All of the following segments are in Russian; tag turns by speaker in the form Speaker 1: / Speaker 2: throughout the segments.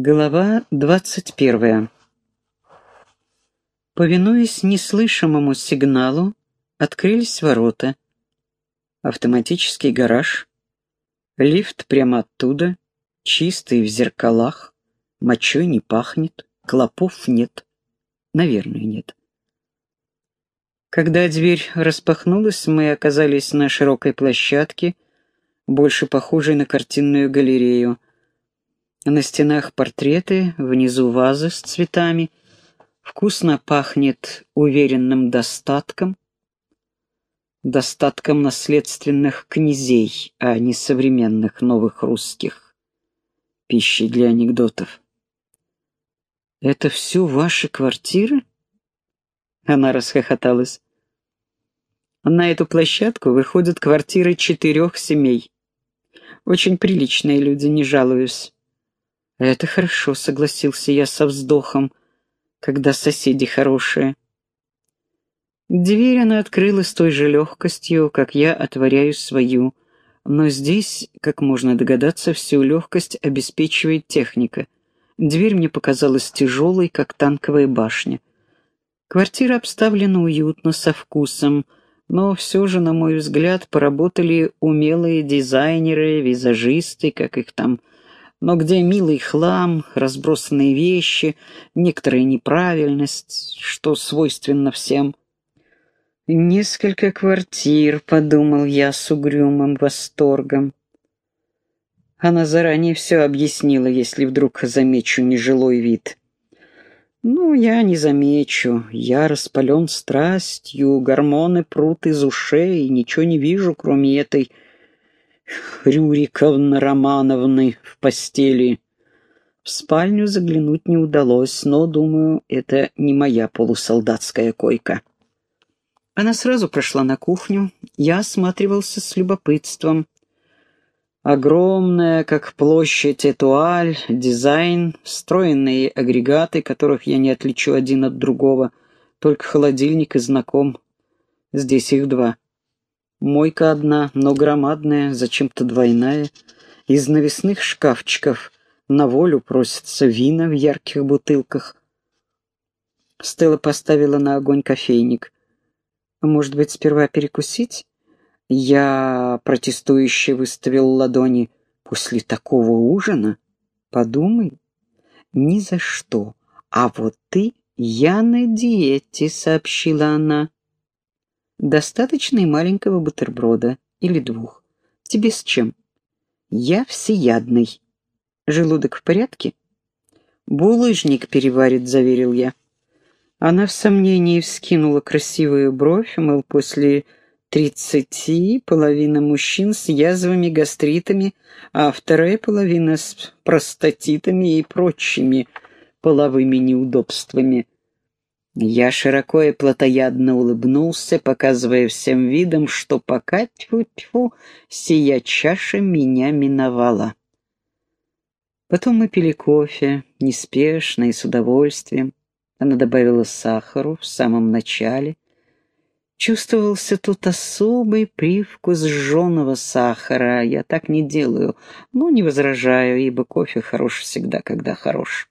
Speaker 1: Глава двадцать первая. Повинуясь неслышимому сигналу, открылись ворота. Автоматический гараж. Лифт прямо оттуда, чистый в зеркалах. Мочой не пахнет, клопов нет. Наверное, нет. Когда дверь распахнулась, мы оказались на широкой площадке, больше похожей на картинную галерею — на стенах портреты, внизу вазы с цветами. Вкусно пахнет уверенным достатком. Достатком наследственных князей, а не современных новых русских. Пищей для анекдотов. «Это все ваши квартиры?» Она расхохоталась. На эту площадку выходят квартиры четырех семей. Очень приличные люди, не жалуюсь. «Это хорошо», — согласился я со вздохом, когда соседи хорошие. Дверь она открыла с той же легкостью, как я отворяю свою, но здесь, как можно догадаться, всю легкость обеспечивает техника. Дверь мне показалась тяжелой, как танковая башня. Квартира обставлена уютно, со вкусом, но все же, на мой взгляд, поработали умелые дизайнеры, визажисты, как их там но где милый хлам, разбросанные вещи, некоторая неправильность, что свойственно всем. «Несколько квартир», — подумал я с угрюмым восторгом. Она заранее все объяснила, если вдруг замечу нежилой вид. «Ну, я не замечу. Я распален страстью, гормоны прут из ушей, ничего не вижу, кроме этой Рюриковны Романовны в постели. В спальню заглянуть не удалось, но, думаю, это не моя полусолдатская койка. Она сразу прошла на кухню. Я осматривался с любопытством. Огромная, как площадь Этуаль, дизайн, встроенные агрегаты, которых я не отличу один от другого, только холодильник и знаком. Здесь их два. Мойка одна, но громадная, зачем-то двойная. Из навесных шкафчиков на волю просятся вина в ярких бутылках. Стелла поставила на огонь кофейник. «Может быть, сперва перекусить?» Я протестующе выставил ладони. «После такого ужина? Подумай. Ни за что. А вот ты, я на диете», — сообщила она. Достаточно и маленького бутерброда, или двух. Тебе с чем? Я всеядный. Желудок в порядке? Булыжник переварит, заверил я. Она в сомнении вскинула красивую бровь, мол, после тридцати половина мужчин с язвами, гастритами, а вторая половина с простатитами и прочими половыми неудобствами. Я широко и плотоядно улыбнулся, показывая всем видом, что пока тьфу-тьфу, сия чаша меня миновала. Потом мы пили кофе, неспешно и с удовольствием. Она добавила сахару в самом начале. Чувствовался тут особый привкус жженого сахара. Я так не делаю, но не возражаю, ибо кофе хорош всегда, когда хорош.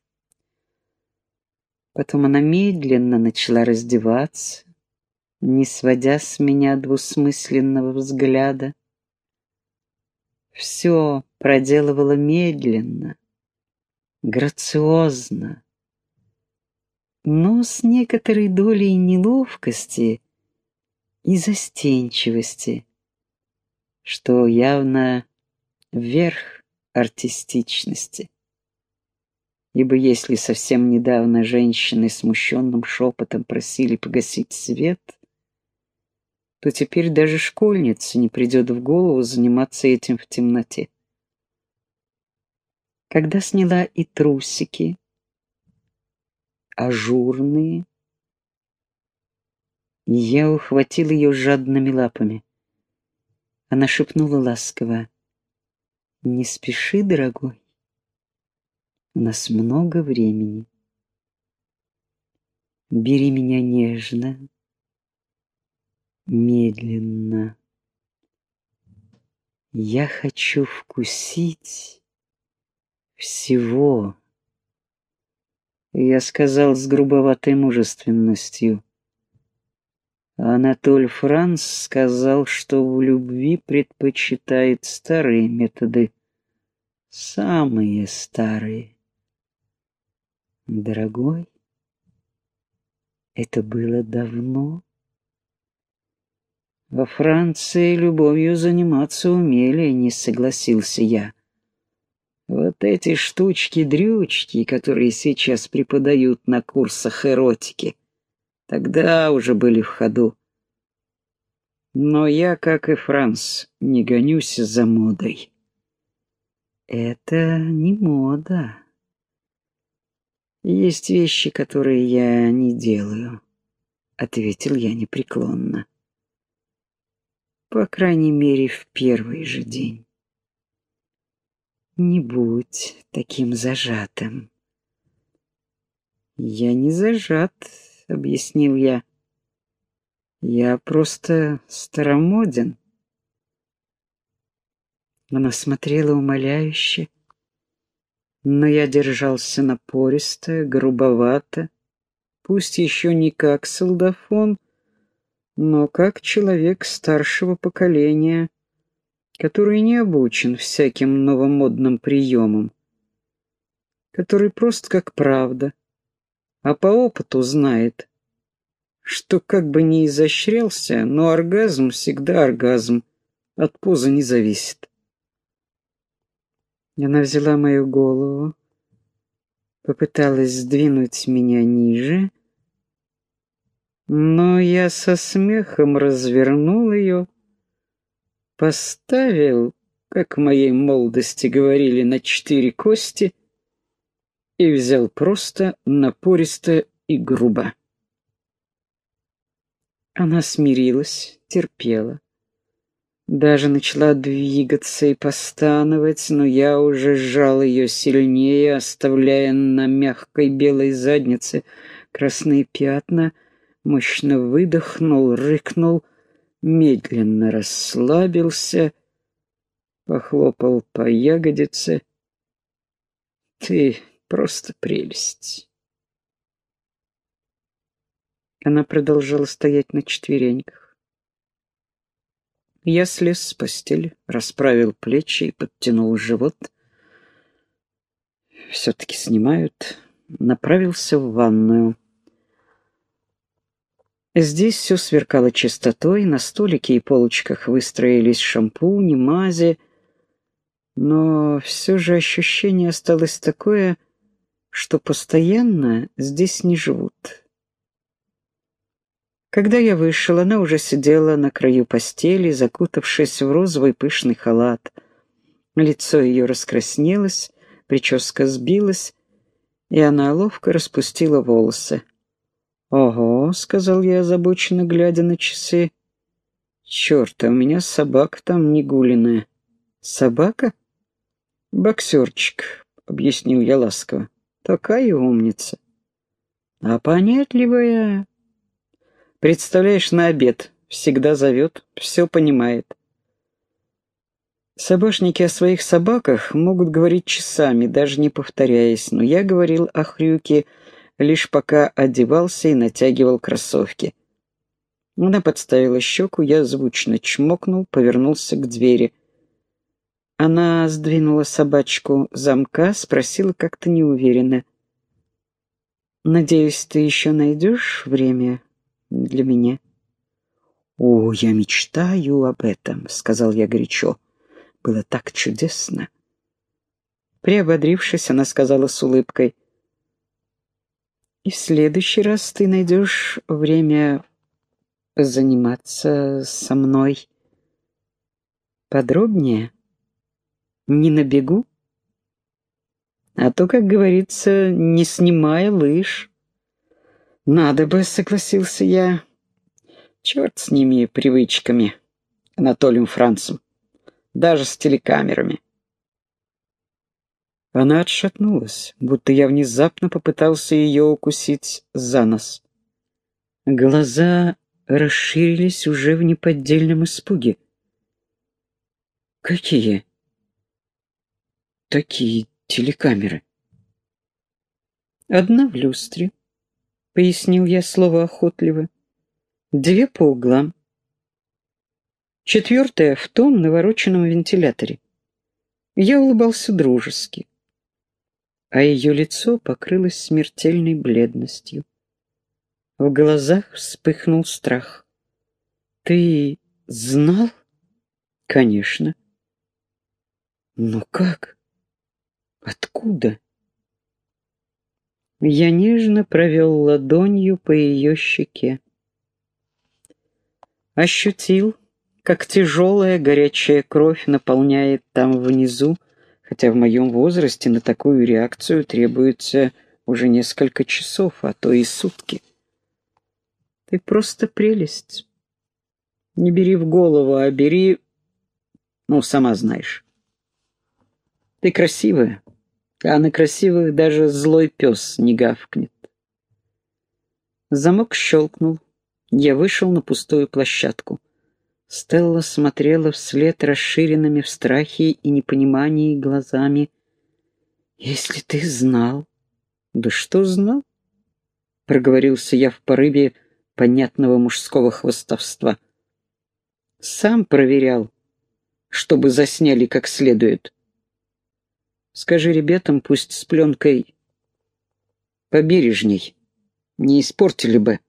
Speaker 1: Потом она медленно начала раздеваться, не сводя с меня двусмысленного взгляда. Все проделывала медленно, грациозно, но с некоторой долей неловкости и застенчивости, что явно верх артистичности ибо если совсем недавно женщины смущенным шепотом просили погасить свет, то теперь даже школьнице не придет в голову заниматься этим в темноте. Когда сняла и трусики, ажурные, я ухватил ее жадными лапами. Она шепнула ласково, «Не спеши, дорогой, нас много времени. Бери меня нежно, медленно. Я хочу вкусить всего Я сказал с грубоватой мужественностью. Анатоль Франц сказал, что в любви предпочитает старые методы. Самые старые. Дорогой, это было давно. Во Франции любовью заниматься умели, не согласился я. Вот эти штучки-дрючки, которые сейчас преподают на курсах эротики, тогда уже были в ходу. Но я, как и Франц, не гонюсь за модой. Это не мода. Есть вещи, которые я не делаю, ответил я непреклонно. По крайней мере, в первый же день. Не будь таким зажатым. Я не зажат, объяснил я. Я просто старомоден. Она смотрела умоляюще, но я держался напористо, грубовато, пусть еще не как солдафон, но как человек старшего поколения, который не обучен всяким новомодным приемам, который просто как правда, а по опыту знает, что как бы ни изощрялся, но оргазм всегда оргазм, от позы не зависит. Она взяла мою голову, попыталась сдвинуть меня ниже, но я со смехом развернул ее, поставил, как в моей молодости говорили, на четыре кости и взял просто напористо и грубо. Она смирилась, терпела. Даже начала двигаться и постановать, но я уже сжал ее сильнее, оставляя на мягкой белой заднице красные пятна, мощно выдохнул, рыкнул, медленно расслабился, похлопал по ягодице. «Ты просто прелесть!» Она продолжала стоять на четвереньках. Я слез с постели, расправил плечи и подтянул живот. Все-таки снимают. Направился в ванную. Здесь все сверкало чистотой, на столике и полочках выстроились шампуни, мази, но все же ощущение осталось такое, что постоянно здесь не живут. Когда я вышел, она уже сидела на краю постели, закутавшись в розовый пышный халат. Лицо ее раскраснелось, прическа сбилась, и она ловко распустила волосы. «Ого», — сказал я, озабоченно глядя на часы. «Черт, а у меня собака там негулиная». «Собака?» «Боксерчик», — объяснил я ласково. «Такая умница». «А понятливая», Представляешь, на обед. Всегда зовет, все понимает. Собашники о своих собаках могут говорить часами, даже не повторяясь, но я говорил о Хрюке лишь пока одевался и натягивал кроссовки. Она подставила щеку, я звучно чмокнул, повернулся к двери. Она сдвинула собачку замка, спросила как-то неуверенно. «Надеюсь, ты еще найдешь время для меня. «О, я мечтаю об этом», — сказал я горячо. «Было так чудесно». Приободрившись, она сказала с улыбкой. «И в следующий раз ты найдешь время заниматься со мной подробнее, не на бегу, а то, как говорится, не снимая лыж». «Надо бы», — согласился я. «Черт с ними привычками, Анатолием Францем. Даже с телекамерами». Она отшатнулась, будто я внезапно попытался ее укусить за нос. Глаза расширились уже в неподдельном испуге. «Какие?» «Такие телекамеры». Одна в люстре, пояснил я слово охотливо. Две по углам. Четвертая в том навороченном вентиляторе. Я улыбался дружески, а ее лицо покрылось смертельной бледностью. В глазах вспыхнул страх. «Ты знал?» «Конечно». «Но как? Откуда?» Я нежно провел ладонью по ее щеке. Ощутил, как тяжелая горячая кровь наполняет там внизу, хотя в моем возрасте на такую реакцию требуется уже несколько часов, а то и сутки. Ты просто прелесть. Не бери в голову, а бери... Ну, сама знаешь. Ты красивая, а на красивых даже злой пес не гавкнет. Замок щелкнул. Я вышел на пустую площадку. Стелла смотрела вслед расширенными в страхе и непонимании глазами. «Если ты знал...» «Да что знал?» Проговорился я в порыве понятного мужского хвостовства. Сам проверял, чтобы засняли как следует. Скажи ребятам, пусть с пленкой побережней. Не испортили бы.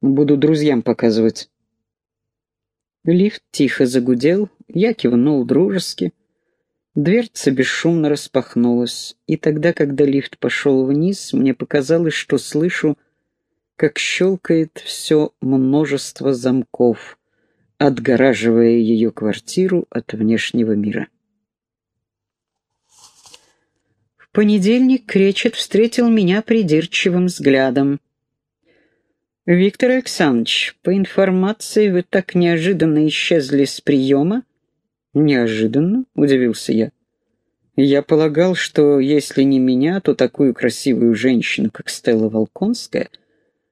Speaker 1: Буду друзьям показывать. Лифт тихо загудел, я кивнул дружески. Дверца бесшумно распахнулась, и тогда, когда лифт пошел вниз, мне показалось, что слышу как щелкает все множество замков, отгораживая ее квартиру от внешнего мира. В понедельник Кречет встретил меня придирчивым взглядом. «Виктор Александрович, по информации, вы так неожиданно исчезли с приема?» «Неожиданно?» — удивился я. «Я полагал, что если не меня, то такую красивую женщину, как Стелла Волконская,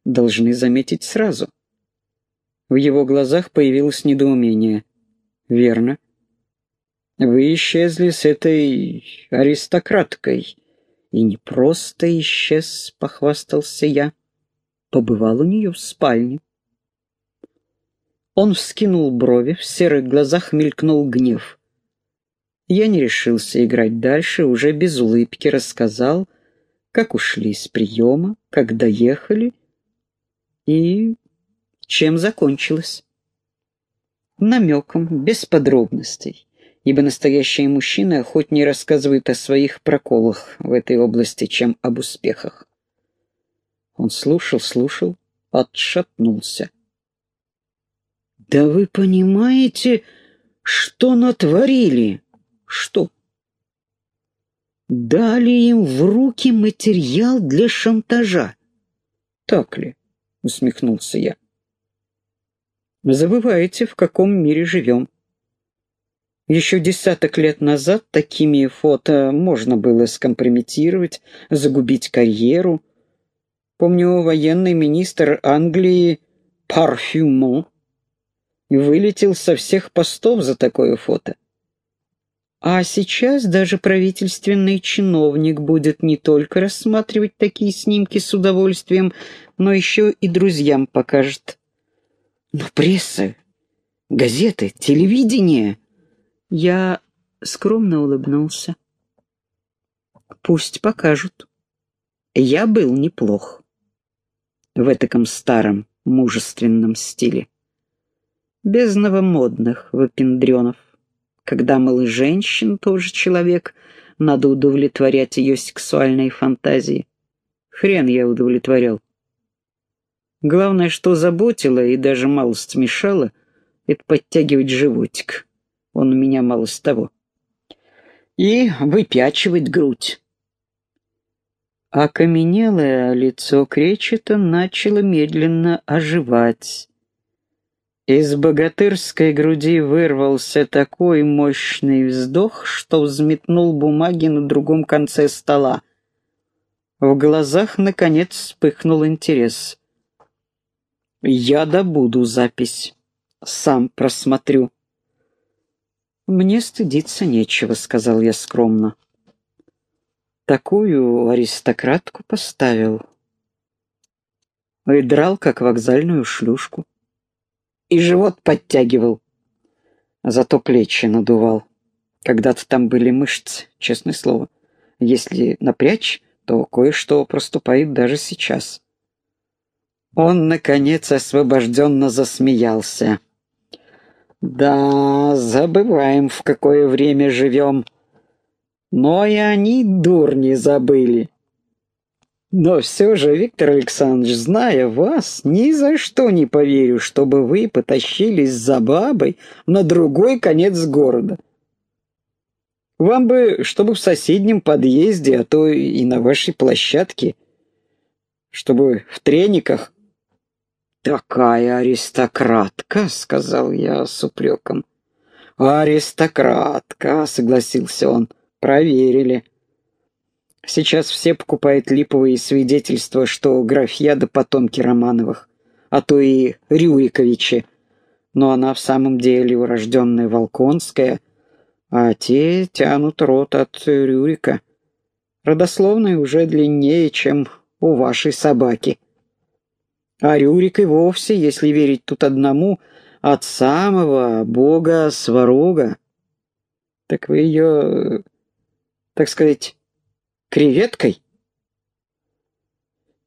Speaker 1: должны заметить сразу. В его глазах появилось недоумение. «Верно. Вы исчезли с этой аристократкой». «И не просто исчез», — похвастался я. Побывал у нее в спальне. Он вскинул брови, в серых глазах мелькнул гнев. Я не решился играть дальше, уже без улыбки рассказал, как ушли с приема, как доехали и чем закончилось? Намеком, без подробностей, ибо настоящие мужчины охотнее рассказывают о своих проколах в этой области, чем об успехах. Он слушал, слушал, отшатнулся. «Да вы понимаете, что натворили?» «Что?» «Дали им в руки материал для шантажа». «Так ли?» — усмехнулся я. «Забываете, в каком мире живем. Еще десяток лет назад такими фото можно было скомпрометировать, загубить карьеру. Помню, военный министр Англии Парфюмон вылетел со всех постов за такое фото. А сейчас даже правительственный чиновник будет не только рассматривать такие снимки с удовольствием, но еще и друзьям покажет. Но пресса, газеты, телевидение... Я скромно улыбнулся. Пусть покажут. Я был неплох. В этаком старом, мужественном стиле. Без новомодных выпендренов. Когда, мол, женщин тоже человек, надо удовлетворять ее сексуальные фантазии. Хрен я удовлетворял. Главное, что заботило и даже малость мешало, это подтягивать животик. Он у меня мало с того. И выпячивать грудь. Окаменелое лицо Кречета начало медленно оживать. Из богатырской груди вырвался такой мощный вздох, что взметнул бумаги на другом конце стола. В глазах, наконец, вспыхнул интерес. Я добуду запись. Сам просмотрю. Мне стыдиться нечего, сказал я скромно. Такую аристократку поставил. И драл, как вокзальную шлюшку. И живот подтягивал. Зато плечи надувал. Когда-то там были мышцы, честное слово. Если напрячь, то кое-что проступает даже сейчас. Он, наконец, освобожденно засмеялся. «Да, забываем, в какое время живем. Но и они, дурни, забыли. Но все же, Виктор Александрович, зная вас, ни за что не поверю, чтобы вы потащились за бабой на другой конец города. Вам бы, чтобы в соседнем подъезде, а то и на вашей площадке, чтобы в трениках. «Такая аристократка», — сказал я с упреком. «Аристократка», — согласился он, — «проверили». Сейчас все покупают липовые свидетельства, что графья да потомки Романовых, а то и Рюриковичи. Но она в самом деле урожденная Волконская, а те тянут рот от Рюрика. Родословная уже длиннее, чем у вашей собаки. А Рюрик и вовсе, если верить тут одному, от самого бога Сварога. Так вы ее, так сказать, креветкой?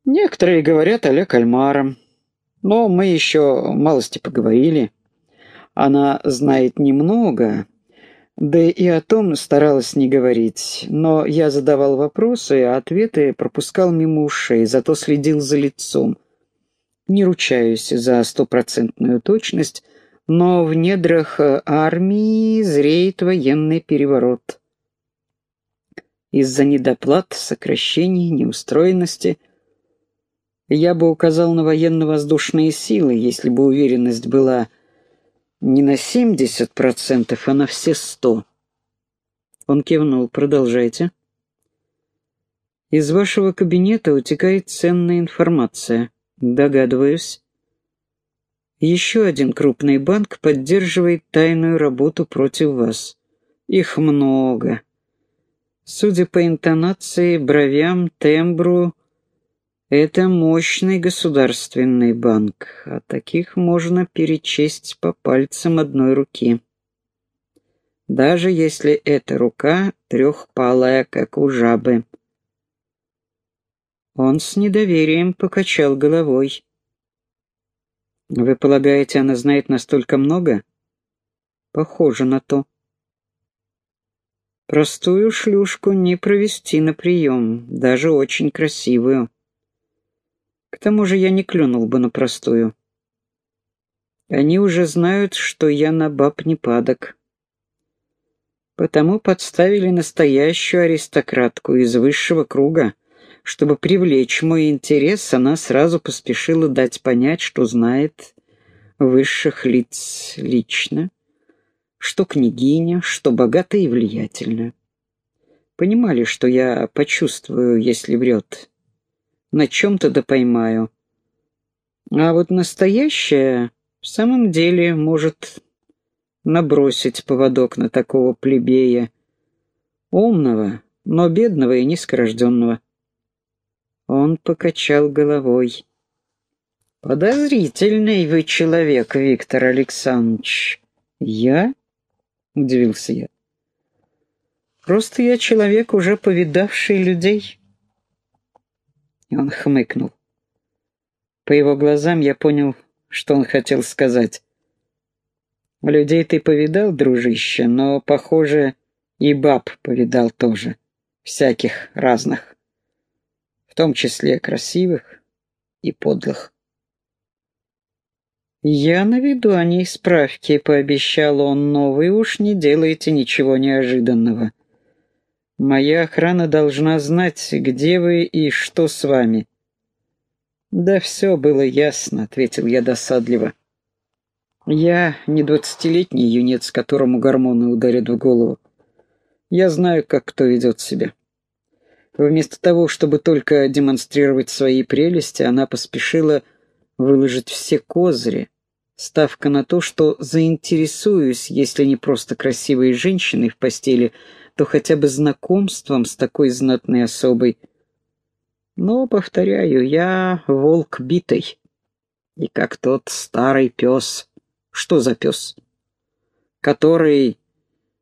Speaker 1: Некоторые говорят а кальмаром, но мы еще малости поговорили. Она знает немного, да и о том старалась не говорить, но я задавал вопросы, а ответы пропускал мимо ушей, зато следил за лицом. Не ручаюсь за стопроцентную точность, но в недрах армии зреет военный переворот. Из-за недоплат, сокращений, неустроенности я бы указал на военно-воздушные силы, если бы уверенность была не на 70%, а на все сто. Он кивнул. Продолжайте. Из вашего кабинета утекает ценная информация. Догадываюсь. Еще один крупный банк поддерживает тайную работу против вас. Их много. Судя по интонации, бровям, тембру, это мощный государственный банк, а таких можно перечесть по пальцам одной руки. Даже если эта рука трехпалая, как у жабы. Он с недоверием покачал головой. «Вы полагаете, она знает настолько много?» «Похоже на то». «Простую шлюшку не провести на прием, даже очень красивую». К тому же я не клюнул бы на простую. Они уже знают, что я на баб не падок. Потому подставили настоящую аристократку из высшего круга. Чтобы привлечь мой интерес, она сразу поспешила дать понять, что знает высших лиц лично, что княгиня, что богата и влиятельна. Понимали, что я почувствую, если врет, на чем-то да поймаю. А вот настоящая в самом деле может набросить поводок на такого плебея, умного, но бедного и низкорожденного. Он покачал головой. «Подозрительный вы человек, Виктор Александрович». «Я?» — удивился я. «Просто я человек, уже повидавший людей». И он хмыкнул. По его глазам я понял, что он хотел сказать. «Людей ты повидал, дружище, но, похоже, и баб повидал тоже. Всяких разных. В том числе красивых и подлых». «Я наведу о ней справки», — пообещал он, — «но вы уж не делаете ничего неожиданного. Моя охрана должна знать, где вы и что с вами». «Да все было ясно», — ответил я досадливо. «Я не двадцатилетний юнец, которому гормоны ударят в голову. Я знаю, как кто ведет себя». Вместо того, чтобы только демонстрировать свои прелести, она поспешила выложить все козыри. Ставка на то, что заинтересуюсь, если не просто красивой женщиной в постели, то хотя бы знакомством с такой знатной особой. Но, повторяю, я волк битый. И как тот старый пес. Что за пес? Который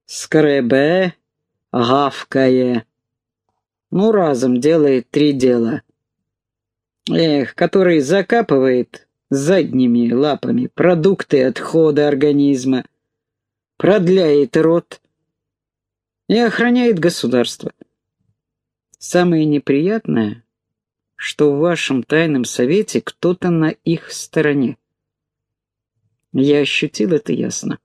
Speaker 1: скребе, гавкая. Ну, разом делает три дела. Эх, который закапывает задними лапами продукты отхода организма, продляет рот и охраняет государство. Самое неприятное, что в вашем тайном совете кто-то на их стороне. Я ощутил это ясно.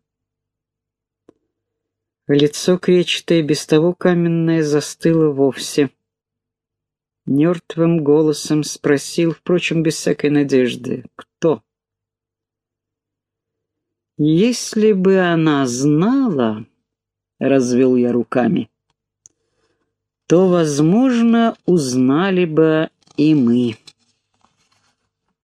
Speaker 1: Лицо кречетое, без того каменное, застыло вовсе. Мертвым голосом спросил, впрочем, без всякой надежды, кто? «Если бы она знала...» — развел я руками. «То, возможно, узнали бы и мы».